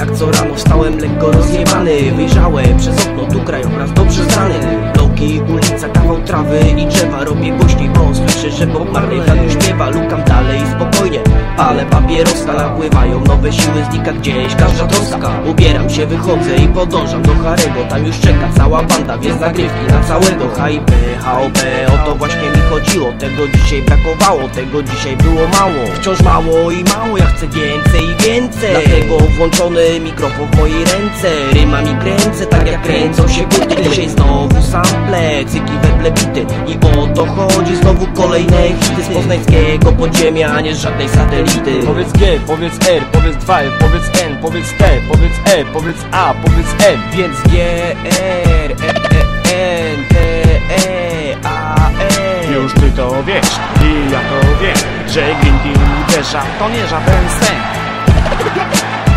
jak co rano wstałem lekko rozjebany. Wyjrzałem przez okno, tu krajobraz dobrze znany. Bloki, ulica, kawał trawy i drzewa. Robię głośniej, bo słyszę, że Bob Marley w śpiewa. Lukam dalej spokojnie, palę papieroska Napływają nowe siły, znika gdzieś każda troska. Ubieram się, wychodzę i podążam do Harego. Tam już czeka cała banda, więc nagrywki na całego HIP, HOP, o to właśnie mi chodziło. Tego dzisiaj brakowało, tego dzisiaj było mało. Wciąż mało i mało, ja chcę więcej i więcej. Dlatego włączony mikrofon w mojej ręce. Ryma mi kręcę, tak jak kręcą się buty. Dzisiaj znowu sample, cyki weble bity I o to chodzi, znowu kolejne hity Z poznańskiego podziemia, nie z żadnej satelity Powiedz G, powiedz R, powiedz 2F, powiedz N, powiedz T, powiedz E, powiedz A, powiedz M Więc G, R, E, E, N, T, E, A, E. Już ty to wiesz i ja to wiem Że Green Team uderza, to nie żaden sen.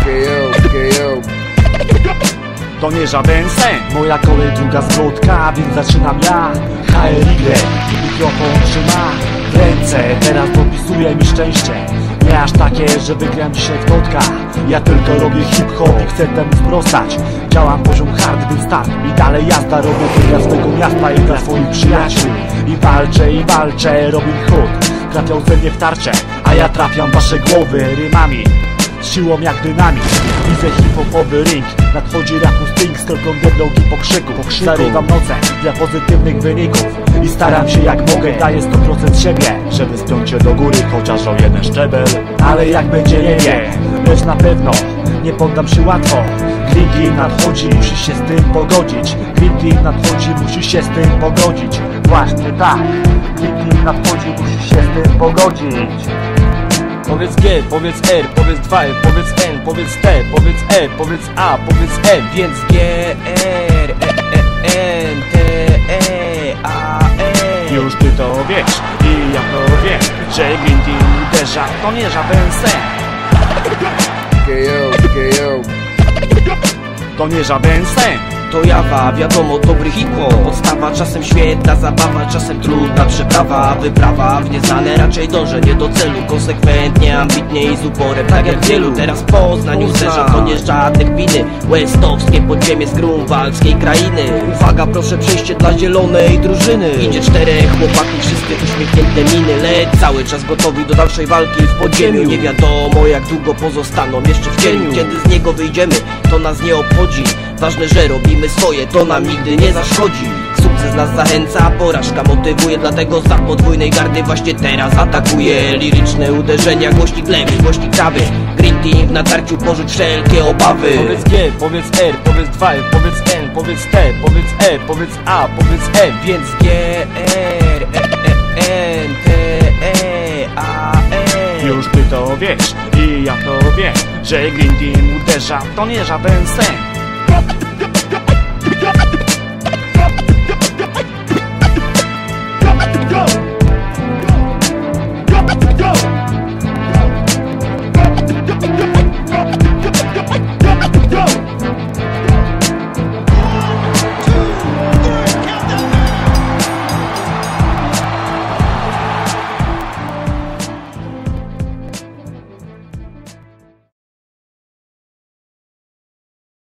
KO, KO. To nie żaden sen. Moja kolej druga zwrotka, więc zaczynam ja. HRY, mikrofon trzyma w ręce Teraz dopisuję mi szczęście Aż takie, że wygram dzisiaj w totka Ja tylko robię hip-hop i chcę temu sprostać Działam poziom hard, więc start I dalej jazda, robię to dla swego miasta i dla swoich przyjaciół. I walczę, i walczę, Robin Hood. Trafiał ze mnie w tarczę, a ja trafiam wasze głowy rymami siłą jak dynamit. Widzę hip-hopowy ring Nadchodzi rapu sting z kroką deadlock i pokrzyku. Zarywam noce dla pozytywnych wyników. I staram się jak mogę, daję 100% siebie Żeby spiąć się do góry, chociaż o jeden szczebel. Ale jak będzie nie wiem, lecz na pewno Nie poddam się łatwo. Team nadchodzi, musi się z tym pogodzić. Team nadchodzi, musi się z tym pogodzić. Właśnie tak. Team nadchodzi, musi się z tym pogodzić Powiedz G, powiedz R, powiedz 2F, powiedz N, powiedz T, powiedz E, powiedz A, powiedz M Więc G, R, E, E, N, T, E, A, E. Już ty to wiesz i ja to wiem Że Green Team uderza, to nie żaden sen KO, KO. To nie żaden sen To jawa, wiadomo, dobry hip-hop Podstawa, czasem świetna zabawa, czasem trudna przeprawa Wyprawa w nieznane, raczej dążę nie do celu. Konsekwentnie, ambitnie i z uporem Tak jak wielu, teraz w Poznaniu zderza To nie żadne kpiny, westowskie podziemie z grunwaldzkiej krainy. Uwaga, proszę przejście dla zielonej drużyny. Idzie czterech chłopaki, wszystkie uśmiechnięte miny. Lecz cały czas gotowi do dalszej walki w podziemiu. Nie wiadomo jak długo pozostaną jeszcze w cieniu. Kiedy z niego wyjdziemy, to nas nie obchodzi Ważne, że robimy swoje, to nam nigdy nie zaszkodzi. Sukces nas zachęca, porażka motywuje Dlatego za podwójnej gardy właśnie teraz atakuje Liryczne uderzenia, głośnik lewy, głośnik prawy Green Team w natarciu porzuć wszelkie obawy. Powiedz G, powiedz R, powiedz 2F, powiedz N, powiedz T, powiedz E, powiedz A, powiedz M Więc G, R, E, E, N, T, E, A, E Już ty to wiesz i ja to wiem Że Green Team uderza, to nie żaden sen Pop,